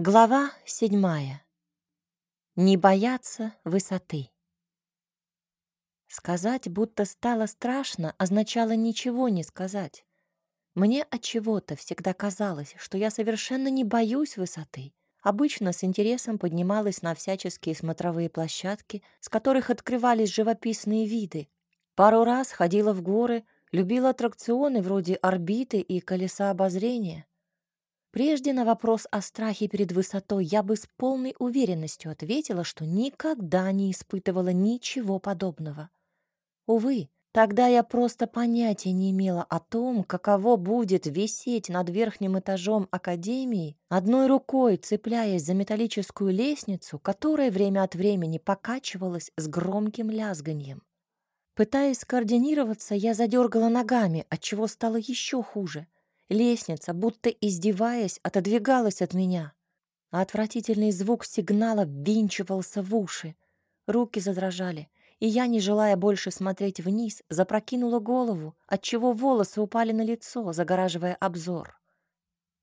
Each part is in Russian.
Глава седьмая. Не бояться высоты. Сказать, будто стало страшно, означало ничего не сказать. Мне от чего-то всегда казалось, что я совершенно не боюсь высоты. Обычно с интересом поднималась на всяческие смотровые площадки, с которых открывались живописные виды. Пару раз ходила в горы, любила аттракционы вроде орбиты и колеса обозрения. Прежде на вопрос о страхе перед высотой я бы с полной уверенностью ответила, что никогда не испытывала ничего подобного. Увы, тогда я просто понятия не имела о том, каково будет висеть над верхним этажом академии, одной рукой цепляясь за металлическую лестницу, которая время от времени покачивалась с громким лязганьем. Пытаясь скоординироваться, я задергала ногами, отчего стало еще хуже — Лестница, будто издеваясь, отодвигалась от меня. А отвратительный звук сигнала ввинчивался в уши. Руки задрожали, и я, не желая больше смотреть вниз, запрокинула голову, отчего волосы упали на лицо, загораживая обзор.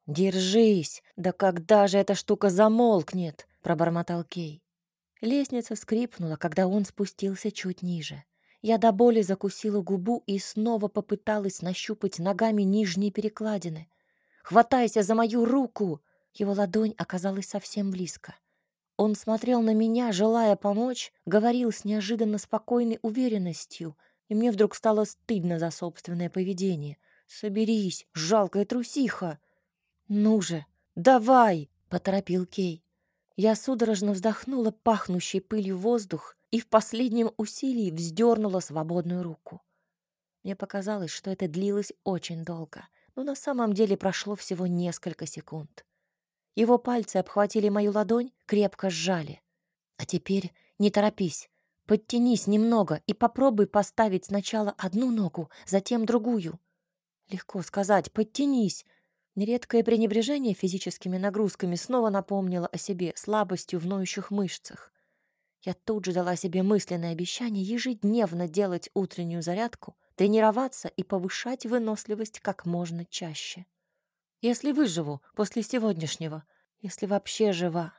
«Держись! Да когда же эта штука замолкнет?» — пробормотал Кей. Лестница скрипнула, когда он спустился чуть ниже. Я до боли закусила губу и снова попыталась нащупать ногами нижние перекладины. «Хватайся за мою руку!» Его ладонь оказалась совсем близко. Он смотрел на меня, желая помочь, говорил с неожиданно спокойной уверенностью, и мне вдруг стало стыдно за собственное поведение. «Соберись, жалкая трусиха!» «Ну же, давай!» — поторопил Кей. Я судорожно вздохнула пахнущий пылью воздух и в последнем усилии вздернула свободную руку. Мне показалось, что это длилось очень долго, но на самом деле прошло всего несколько секунд. Его пальцы обхватили мою ладонь, крепко сжали. «А теперь не торопись, подтянись немного и попробуй поставить сначала одну ногу, затем другую. Легко сказать «подтянись», Нередкое пренебрежение физическими нагрузками снова напомнило о себе слабостью в ноющих мышцах. Я тут же дала себе мысленное обещание ежедневно делать утреннюю зарядку, тренироваться и повышать выносливость как можно чаще. Если выживу после сегодняшнего, если вообще жива.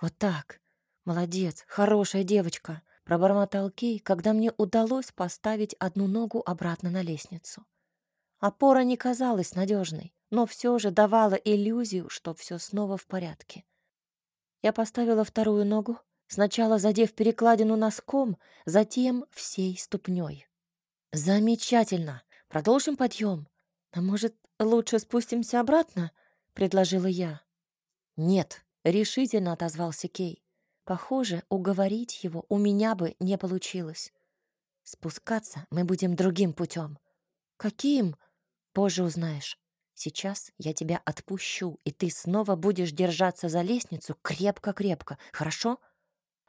Вот так. Молодец, хорошая девочка, пробормотал Кей, когда мне удалось поставить одну ногу обратно на лестницу. Опора не казалась надежной но все же давала иллюзию, что все снова в порядке. Я поставила вторую ногу, сначала задев перекладину носком, затем всей ступней. «Замечательно! Продолжим подъем. А может, лучше спустимся обратно?» — предложила я. «Нет», — решительно отозвался Кей. Похоже, уговорить его у меня бы не получилось. Спускаться мы будем другим путем. Каким? Позже узнаешь. Сейчас я тебя отпущу, и ты снова будешь держаться за лестницу крепко-крепко, хорошо?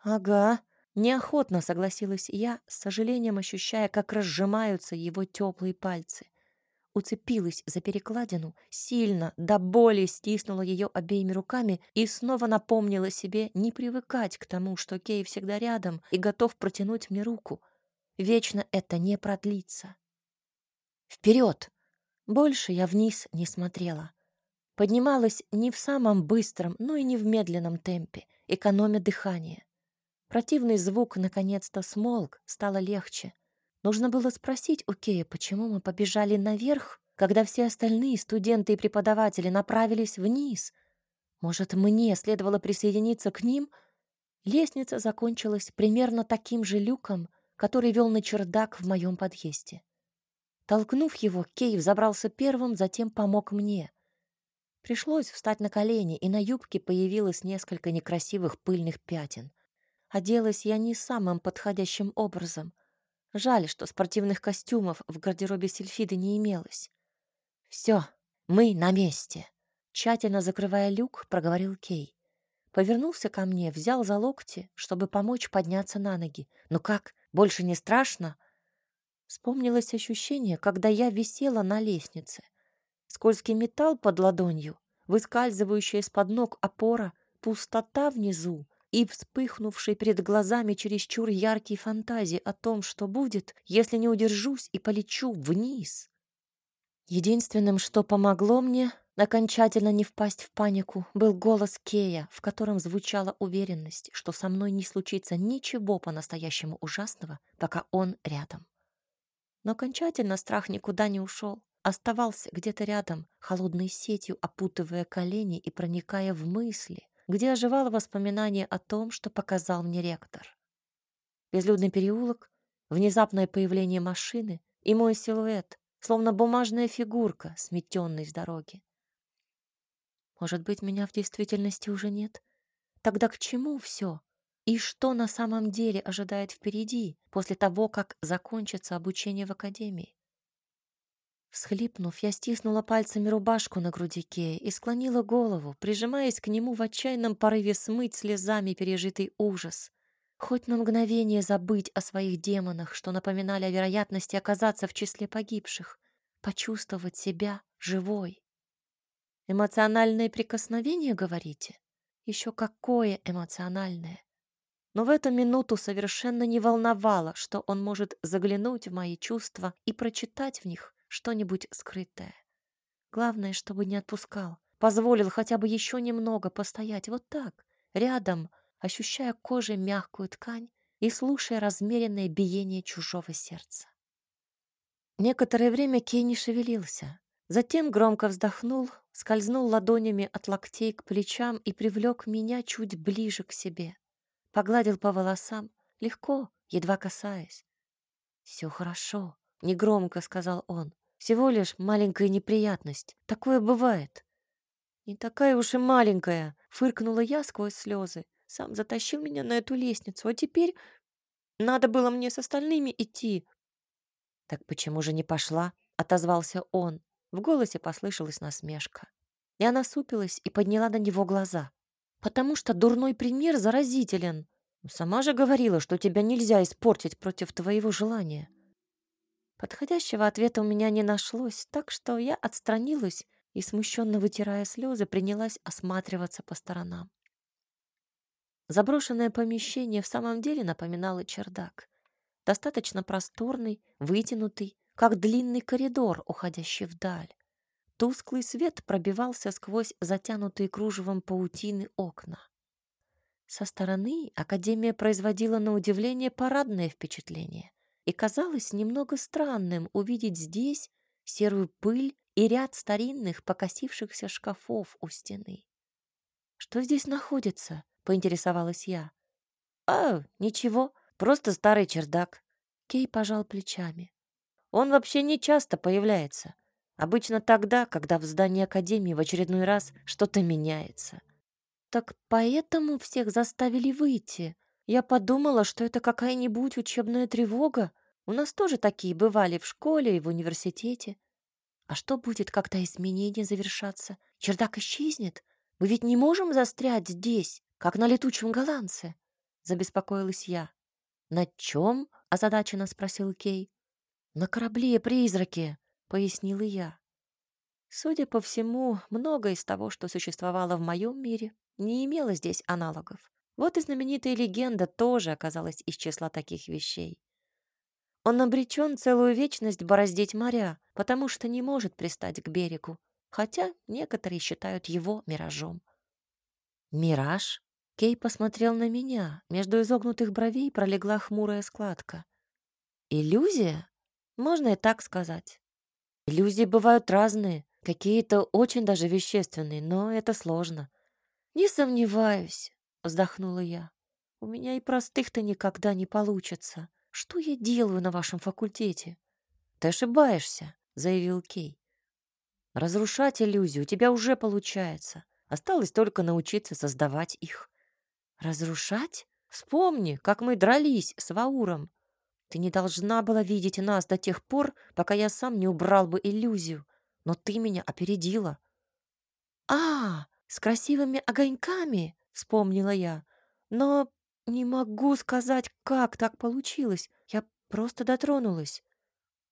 Ага, неохотно согласилась я, с сожалением ощущая, как разжимаются его теплые пальцы. Уцепилась за перекладину, сильно, до боли стиснула ее обеими руками и снова напомнила себе не привыкать к тому, что Кей всегда рядом и готов протянуть мне руку. Вечно это не продлится. Вперед! Больше я вниз не смотрела. Поднималась не в самом быстром, но и не в медленном темпе, экономя дыхание. Противный звук наконец-то смолк, стало легче. Нужно было спросить у Кея, почему мы побежали наверх, когда все остальные студенты и преподаватели направились вниз. Может, мне следовало присоединиться к ним? Лестница закончилась примерно таким же люком, который вел на чердак в моем подъезде. Толкнув его, Кей взобрался первым, затем помог мне. Пришлось встать на колени, и на юбке появилось несколько некрасивых пыльных пятен. Оделась я не самым подходящим образом. Жаль, что спортивных костюмов в гардеробе Сильфиды не имелось. «Все, мы на месте», — тщательно закрывая люк, проговорил Кей. Повернулся ко мне, взял за локти, чтобы помочь подняться на ноги. «Ну как, больше не страшно?» Вспомнилось ощущение, когда я висела на лестнице. Скользкий металл под ладонью, выскальзывающая из-под ног опора, пустота внизу и вспыхнувшие перед глазами чересчур яркие фантазии о том, что будет, если не удержусь и полечу вниз. Единственным, что помогло мне, Окончательно не впасть в панику был голос Кея, в котором звучала уверенность, что со мной не случится ничего по-настоящему ужасного, пока он рядом. Но окончательно страх никуда не ушел, оставался где-то рядом, холодной сетью опутывая колени и проникая в мысли, где оживало воспоминание о том, что показал мне ректор. Безлюдный переулок, внезапное появление машины и мой силуэт, словно бумажная фигурка, сметенной с дороги. Может быть, меня в действительности уже нет? Тогда к чему все? И что на самом деле ожидает впереди, после того, как закончится обучение в академии? Всхлипнув, я стиснула пальцами рубашку на груди Кея и склонила голову, прижимаясь к нему в отчаянном порыве смыть слезами пережитый ужас. Хоть на мгновение забыть о своих демонах, что напоминали о вероятности оказаться в числе погибших, почувствовать себя живой. Эмоциональное прикосновение, говорите? Еще какое эмоциональное. Но в эту минуту совершенно не волновало, что он может заглянуть в мои чувства и прочитать в них что-нибудь скрытое. Главное, чтобы не отпускал, позволил хотя бы еще немного постоять вот так, рядом, ощущая кожей мягкую ткань и слушая размеренное биение чужого сердца. Некоторое время Кей не шевелился, Затем громко вздохнул, скользнул ладонями от локтей к плечам и привлек меня чуть ближе к себе. Погладил по волосам, легко, едва касаясь. «Все хорошо», — негромко сказал он. «Всего лишь маленькая неприятность. Такое бывает». «Не такая уж и маленькая», — фыркнула я сквозь слезы. Сам затащил меня на эту лестницу, а теперь надо было мне с остальными идти. «Так почему же не пошла?» — отозвался он. В голосе послышалась насмешка. Я насупилась и подняла на него глаза. «Потому что дурной пример заразителен. Сама же говорила, что тебя нельзя испортить против твоего желания». Подходящего ответа у меня не нашлось, так что я отстранилась и, смущенно вытирая слезы, принялась осматриваться по сторонам. Заброшенное помещение в самом деле напоминало чердак. Достаточно просторный, вытянутый, как длинный коридор, уходящий вдаль. Тусклый свет пробивался сквозь затянутые кружевом паутины окна. Со стороны Академия производила на удивление парадное впечатление, и казалось немного странным увидеть здесь серую пыль и ряд старинных покосившихся шкафов у стены. «Что здесь находится?» — поинтересовалась я. «А, ничего, просто старый чердак». Кей пожал плечами. Он вообще не часто появляется. Обычно тогда, когда в здании Академии в очередной раз что-то меняется. Так поэтому всех заставили выйти. Я подумала, что это какая-нибудь учебная тревога. У нас тоже такие бывали в школе и в университете. А что будет, когда изменения завершатся? Чердак исчезнет? Мы ведь не можем застрять здесь, как на летучем голландце. Забеспокоилась я. На чем? озадаченно спросил Кей. «На корабле-призраке», — пояснила я. Судя по всему, многое из того, что существовало в моем мире, не имело здесь аналогов. Вот и знаменитая легенда тоже оказалась из числа таких вещей. Он обречен целую вечность бороздить моря, потому что не может пристать к берегу, хотя некоторые считают его миражом. «Мираж?» Кей посмотрел на меня. Между изогнутых бровей пролегла хмурая складка. «Иллюзия?» Можно и так сказать. Иллюзии бывают разные, какие-то очень даже вещественные, но это сложно. Не сомневаюсь, вздохнула я. У меня и простых-то никогда не получится. Что я делаю на вашем факультете? Ты ошибаешься, заявил Кей. Разрушать иллюзии у тебя уже получается. Осталось только научиться создавать их. Разрушать? Вспомни, как мы дрались с Вауром. Ты не должна была видеть нас до тех пор, пока я сам не убрал бы иллюзию, но ты меня опередила. А, с красивыми огоньками, вспомнила я. Но не могу сказать, как так получилось. Я просто дотронулась.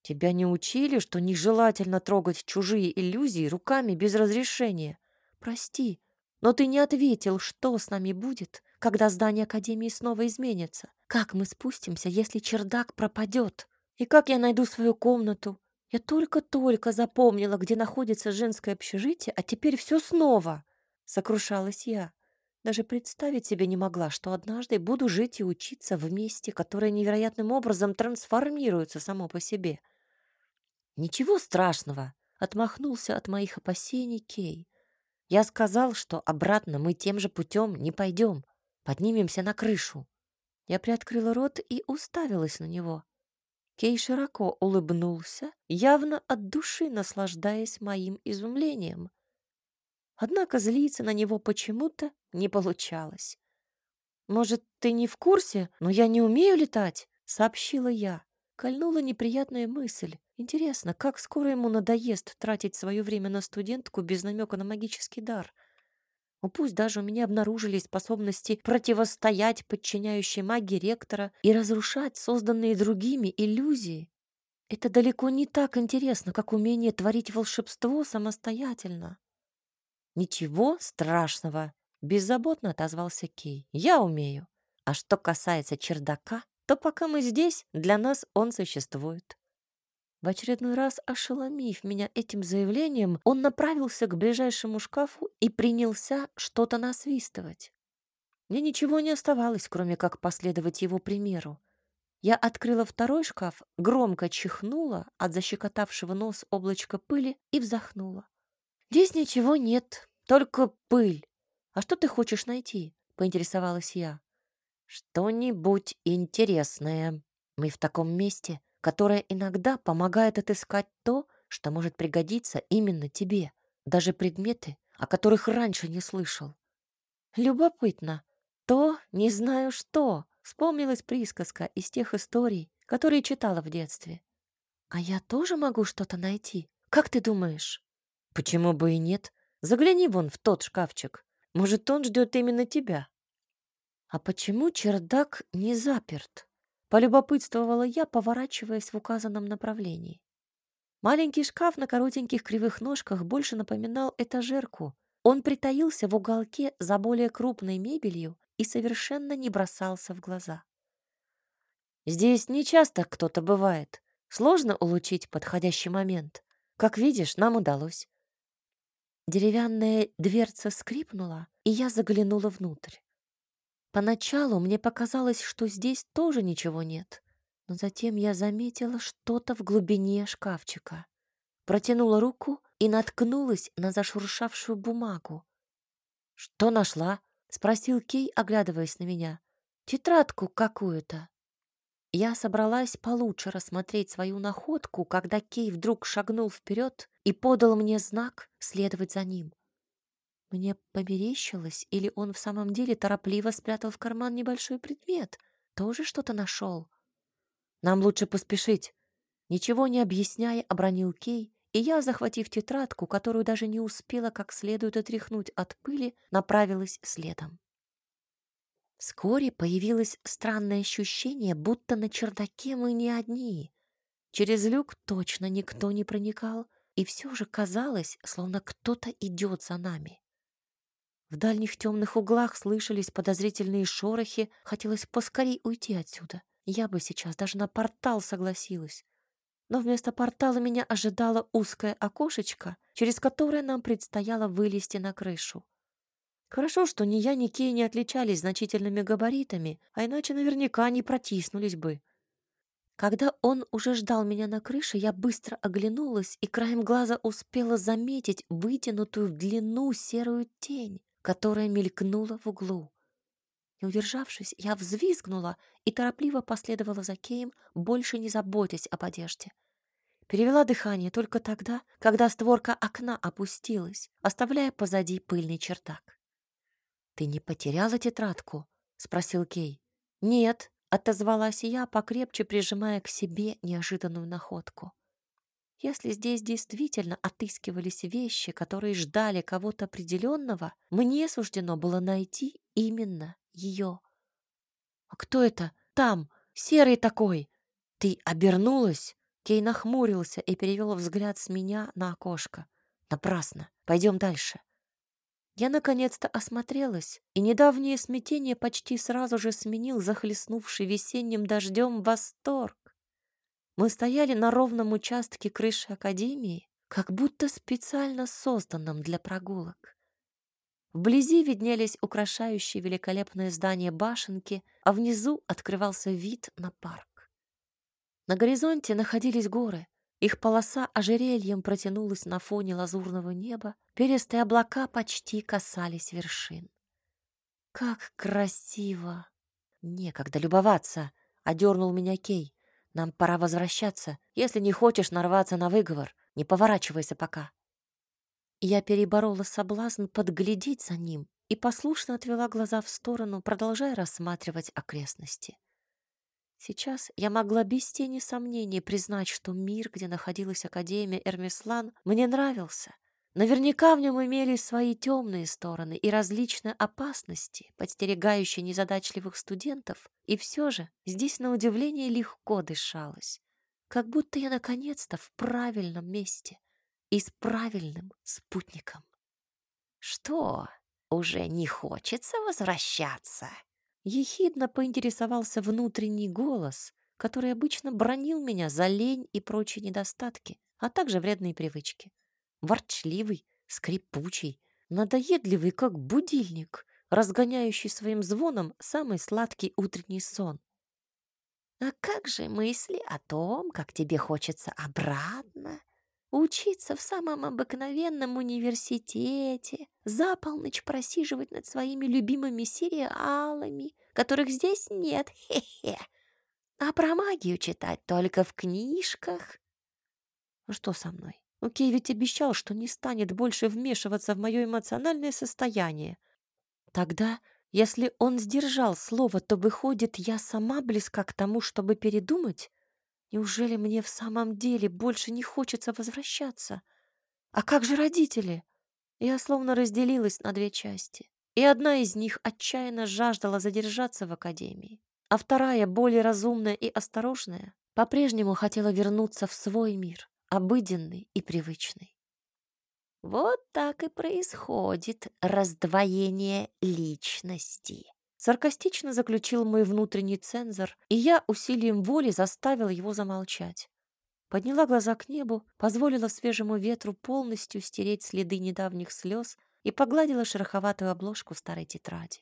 Тебя не учили, что нежелательно трогать чужие иллюзии руками без разрешения? Прости, но ты не ответил, что с нами будет, когда здание Академии снова изменится. Как мы спустимся, если чердак пропадет? И как я найду свою комнату? Я только-только запомнила, где находится женское общежитие, а теперь все снова, сокрушалась я. Даже представить себе не могла, что однажды буду жить и учиться в месте, которое невероятным образом трансформируется само по себе. Ничего страшного, отмахнулся от моих опасений Кей. Я сказал, что обратно мы тем же путем не пойдем, поднимемся на крышу. Я приоткрыла рот и уставилась на него. Кей широко улыбнулся, явно от души наслаждаясь моим изумлением. Однако злиться на него почему-то не получалось. «Может, ты не в курсе, но я не умею летать?» — сообщила я. Кольнула неприятная мысль. Интересно, как скоро ему надоест тратить свое время на студентку без намека на магический дар? Ну, пусть даже у меня обнаружились способности противостоять подчиняющей магии ректора и разрушать созданные другими иллюзии. Это далеко не так интересно, как умение творить волшебство самостоятельно. «Ничего страшного», — беззаботно отозвался Кей. «Я умею. А что касается чердака, то пока мы здесь, для нас он существует». В очередной раз ошеломив меня этим заявлением, он направился к ближайшему шкафу и принялся что-то насвистывать. Мне ничего не оставалось, кроме как последовать его примеру. Я открыла второй шкаф, громко чихнула от защекотавшего нос облачка пыли и вздохнула. «Здесь ничего нет, только пыль. А что ты хочешь найти?» — поинтересовалась я. «Что-нибудь интересное. Мы в таком месте, которое иногда помогает отыскать то, что может пригодиться именно тебе, даже предметы, о которых раньше не слышал. Любопытно. То не знаю что. Вспомнилась присказка из тех историй, которые читала в детстве. А я тоже могу что-то найти. Как ты думаешь? Почему бы и нет? Загляни вон в тот шкафчик. Может, он ждет именно тебя. А почему чердак не заперт? Полюбопытствовала я, поворачиваясь в указанном направлении. Маленький шкаф на коротеньких кривых ножках больше напоминал этажерку. Он притаился в уголке за более крупной мебелью и совершенно не бросался в глаза. Здесь не часто кто-то бывает. Сложно улучить подходящий момент. Как видишь, нам удалось. Деревянная дверца скрипнула, и я заглянула внутрь. Поначалу мне показалось, что здесь тоже ничего нет, но затем я заметила что-то в глубине шкафчика. Протянула руку и наткнулась на зашуршавшую бумагу. «Что нашла?» — спросил Кей, оглядываясь на меня. «Тетрадку какую-то». Я собралась получше рассмотреть свою находку, когда Кей вдруг шагнул вперед и подал мне знак следовать за ним. Мне померещилось, или он в самом деле торопливо спрятал в карман небольшой предмет, тоже что-то нашел. Нам лучше поспешить. Ничего не объясняя, обронил Кей, и я, захватив тетрадку, которую даже не успела как следует отряхнуть от пыли, направилась следом. Вскоре появилось странное ощущение, будто на чердаке мы не одни. Через люк точно никто не проникал, и все же казалось, словно кто-то идет за нами. В дальних темных углах слышались подозрительные шорохи, хотелось поскорей уйти отсюда. Я бы сейчас даже на портал согласилась. Но вместо портала меня ожидало узкое окошечко, через которое нам предстояло вылезти на крышу. Хорошо, что ни я, ни Кей не отличались значительными габаритами, а иначе наверняка не протиснулись бы. Когда он уже ждал меня на крыше, я быстро оглянулась и краем глаза успела заметить вытянутую в длину серую тень, которая мелькнула в углу. Не удержавшись, я взвизгнула и торопливо последовала за Кеем, больше не заботясь об одежде. Перевела дыхание только тогда, когда створка окна опустилась, оставляя позади пыльный чердак. «Ты не потеряла тетрадку?» — спросил Кей. «Нет», — отозвалась я, покрепче прижимая к себе неожиданную находку. Если здесь действительно отыскивались вещи, которые ждали кого-то определенного, мне суждено было найти именно ее. «А кто это? Там, серый такой!» «Ты обернулась?» Кей нахмурился и перевел взгляд с меня на окошко. «Напрасно. Пойдем дальше». Я наконец-то осмотрелась, и недавнее смятение почти сразу же сменил захлестнувший весенним дождем восторг. Мы стояли на ровном участке крыши Академии, как будто специально созданном для прогулок. Вблизи виднелись украшающие великолепное здание башенки, а внизу открывался вид на парк. На горизонте находились горы. Их полоса ожерельем протянулась на фоне лазурного неба, перистые облака почти касались вершин. «Как красиво!» «Некогда любоваться!» — одернул меня Кей. «Нам пора возвращаться. Если не хочешь нарваться на выговор, не поворачивайся пока». Я переборола соблазн подглядеть за ним и послушно отвела глаза в сторону, продолжая рассматривать окрестности. Сейчас я могла без тени сомнений признать, что мир, где находилась Академия Эрмислан, мне нравился, Наверняка в нем имелись свои темные стороны и различные опасности, подстерегающие незадачливых студентов, и все же здесь, на удивление, легко дышалось. Как будто я наконец-то в правильном месте и с правильным спутником. «Что, уже не хочется возвращаться?» Ехидно поинтересовался внутренний голос, который обычно бронил меня за лень и прочие недостатки, а также вредные привычки ворчливый, скрипучий, надоедливый, как будильник, разгоняющий своим звоном самый сладкий утренний сон. «А как же мысли о том, как тебе хочется обратно учиться в самом обыкновенном университете, за полночь просиживать над своими любимыми сериалами, которых здесь нет, хе-хе, а про магию читать только в книжках?» «Что со мной? Окей ведь обещал, что не станет больше вмешиваться в мое эмоциональное состояние. Тогда, если он сдержал слово, то, выходит, я сама близка к тому, чтобы передумать? Неужели мне в самом деле больше не хочется возвращаться? А как же родители? Я словно разделилась на две части. И одна из них отчаянно жаждала задержаться в академии, а вторая, более разумная и осторожная, по-прежнему хотела вернуться в свой мир обыденный и привычный. Вот так и происходит раздвоение личности. Саркастично заключил мой внутренний цензор, и я усилием воли заставила его замолчать. Подняла глаза к небу, позволила свежему ветру полностью стереть следы недавних слез и погладила шероховатую обложку старой тетради.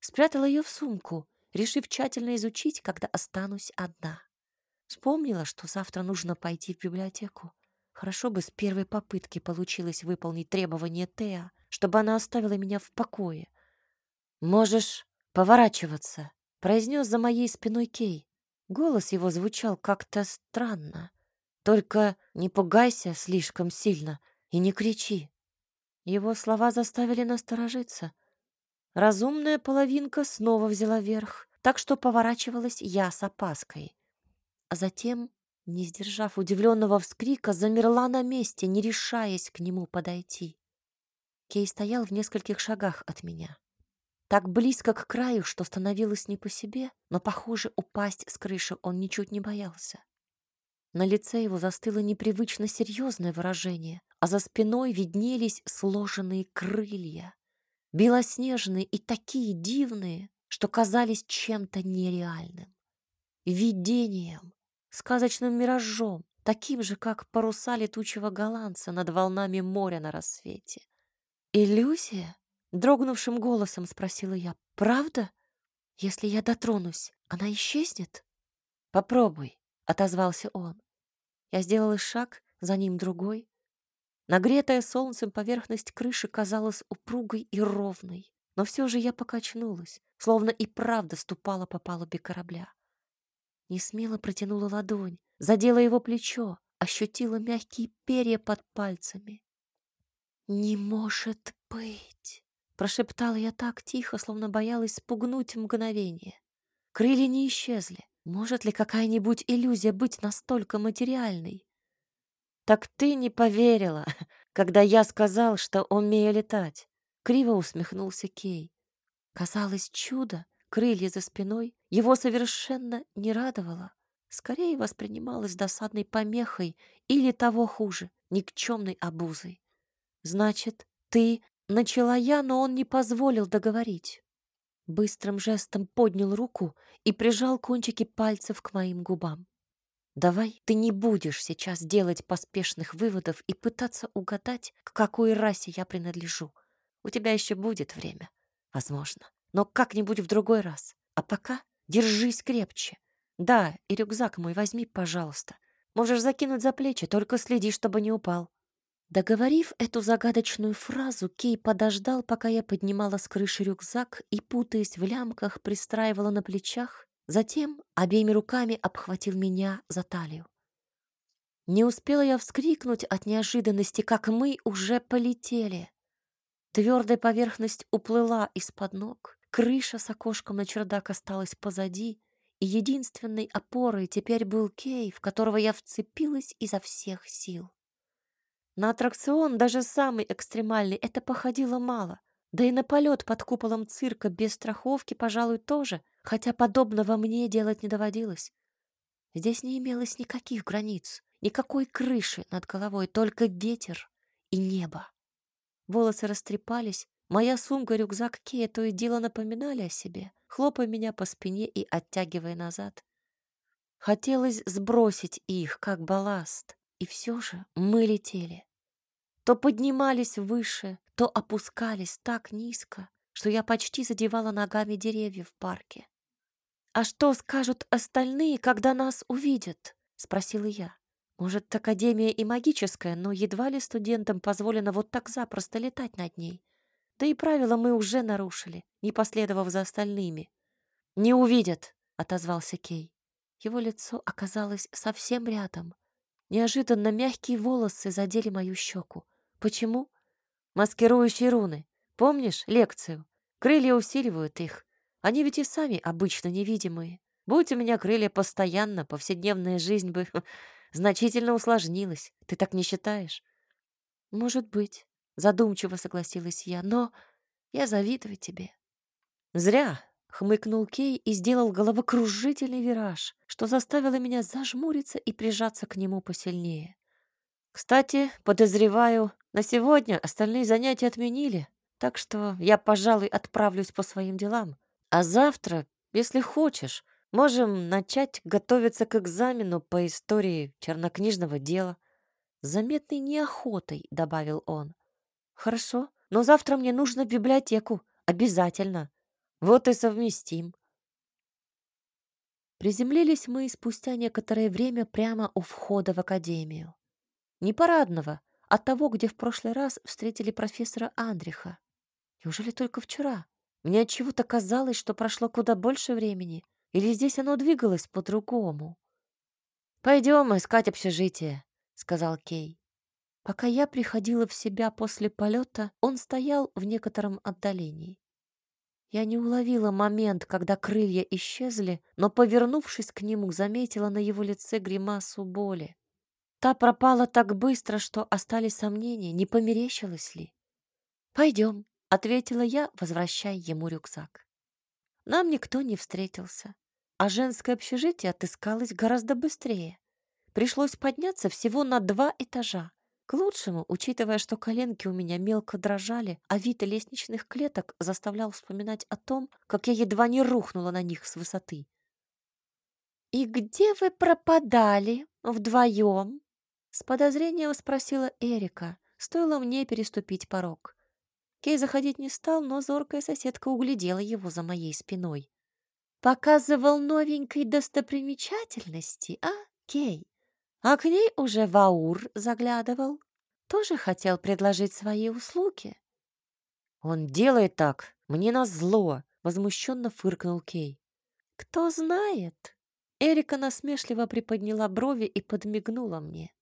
Спрятала ее в сумку, решив тщательно изучить, когда останусь одна. Вспомнила, что завтра нужно пойти в библиотеку. Хорошо бы с первой попытки получилось выполнить требование Теа, чтобы она оставила меня в покое. «Можешь поворачиваться», — произнес за моей спиной Кей. Голос его звучал как-то странно. «Только не пугайся слишком сильно и не кричи». Его слова заставили насторожиться. Разумная половинка снова взяла верх, так что поворачивалась я с опаской а затем, не сдержав удивленного вскрика, замерла на месте, не решаясь к нему подойти. Кей стоял в нескольких шагах от меня. Так близко к краю, что становилось не по себе, но, похоже, упасть с крыши он ничуть не боялся. На лице его застыло непривычно серьезное выражение, а за спиной виднелись сложенные крылья, белоснежные и такие дивные, что казались чем-то нереальным. Видением, сказочным миражом, таким же, как паруса летучего голландца над волнами моря на рассвете. «Иллюзия?» — дрогнувшим голосом спросила я. «Правда? Если я дотронусь, она исчезнет?» «Попробуй», — отозвался он. Я сделала шаг, за ним другой. Нагретая солнцем поверхность крыши казалась упругой и ровной, но все же я покачнулась, словно и правда ступала по палубе корабля. Не смело протянула ладонь, задела его плечо, ощутила мягкие перья под пальцами. «Не может быть!» — прошептала я так тихо, словно боялась спугнуть мгновение. Крылья не исчезли. Может ли какая-нибудь иллюзия быть настолько материальной? «Так ты не поверила, когда я сказал, что умею летать!» Криво усмехнулся Кей. Казалось, чудо крылья за спиной, его совершенно не радовало. Скорее воспринималось досадной помехой или того хуже, никчемной обузой. «Значит, ты...» — начала я, но он не позволил договорить. Быстрым жестом поднял руку и прижал кончики пальцев к моим губам. Давай ты не будешь сейчас делать поспешных выводов и пытаться угадать, к какой расе я принадлежу. У тебя еще будет время, возможно, но как-нибудь в другой раз. А пока держись крепче. Да, и рюкзак мой возьми, пожалуйста. Можешь закинуть за плечи, только следи, чтобы не упал. Договорив эту загадочную фразу, Кей подождал, пока я поднимала с крыши рюкзак и, путаясь в лямках, пристраивала на плечах, затем обеими руками обхватил меня за талию. Не успела я вскрикнуть от неожиданности, как мы уже полетели. Твердая поверхность уплыла из-под ног, крыша с окошком на чердак осталась позади, и единственной опорой теперь был Кей, в которого я вцепилась изо всех сил. На аттракцион, даже самый экстремальный, это походило мало. Да и на полет под куполом цирка без страховки, пожалуй, тоже, хотя подобного мне делать не доводилось. Здесь не имелось никаких границ, никакой крыши над головой, только ветер и небо. Волосы растрепались, моя сумка-рюкзак Кея то и дело напоминали о себе, хлопая меня по спине и оттягивая назад. Хотелось сбросить их, как балласт, и все же мы летели то поднимались выше, то опускались так низко, что я почти задевала ногами деревья в парке. «А что скажут остальные, когда нас увидят?» — спросила я. «Может, Академия и магическая, но едва ли студентам позволено вот так запросто летать над ней. Да и правила мы уже нарушили, не последовав за остальными». «Не увидят», — отозвался Кей. Его лицо оказалось совсем рядом. Неожиданно мягкие волосы задели мою щеку. Почему? Маскирующие руны. Помнишь лекцию? Крылья усиливают их. Они ведь и сами обычно невидимые. Будь у меня крылья постоянно, повседневная жизнь бы значительно усложнилась. Ты так не считаешь? Может быть, задумчиво согласилась я, но я завидую тебе. Зря, хмыкнул Кей и сделал головокружительный вираж, что заставило меня зажмуриться и прижаться к нему посильнее. Кстати, подозреваю, на сегодня остальные занятия отменили, так что я, пожалуй, отправлюсь по своим делам. А завтра, если хочешь, можем начать готовиться к экзамену по истории чернокнижного дела. Заметной неохотой, добавил он. Хорошо, но завтра мне нужно в библиотеку. Обязательно. Вот и совместим. Приземлились мы спустя некоторое время прямо у входа в академию. Не парадного, от того, где в прошлый раз встретили профессора Андриха. Неужели только вчера? Мне от чего-то казалось, что прошло куда больше времени, или здесь оно двигалось по-другому. Пойдем искать общежитие, сказал Кей. Пока я приходила в себя после полета, он стоял в некотором отдалении. Я не уловила момент, когда крылья исчезли, но, повернувшись к нему, заметила на его лице гримасу боли. Та пропала так быстро, что остались сомнения, не померещилось ли. «Пойдем», — ответила я, возвращая ему рюкзак. Нам никто не встретился, а женское общежитие отыскалось гораздо быстрее. Пришлось подняться всего на два этажа. К лучшему, учитывая, что коленки у меня мелко дрожали, а вид лестничных клеток заставлял вспоминать о том, как я едва не рухнула на них с высоты. «И где вы пропадали вдвоем?» С подозрением спросила Эрика, стоило мне переступить порог. Кей заходить не стал, но зоркая соседка углядела его за моей спиной. «Показывал новенькой достопримечательности, а, Кей? А к ней уже Ваур заглядывал. Тоже хотел предложить свои услуги». «Он делает так, мне назло», — возмущенно фыркнул Кей. «Кто знает?» Эрика насмешливо приподняла брови и подмигнула мне.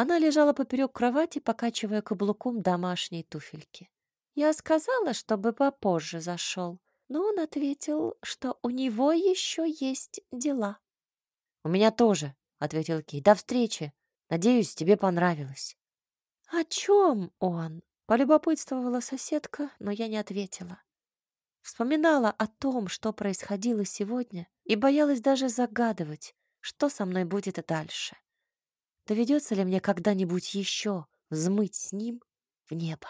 Она лежала поперек кровати, покачивая каблуком домашней туфельки. Я сказала, чтобы попозже зашел, но он ответил, что у него еще есть дела. «У меня тоже», — ответил Кей. «До встречи. Надеюсь, тебе понравилось». «О чем он?» — полюбопытствовала соседка, но я не ответила. Вспоминала о том, что происходило сегодня, и боялась даже загадывать, что со мной будет дальше. Доведется ли мне когда-нибудь еще взмыть с ним в небо?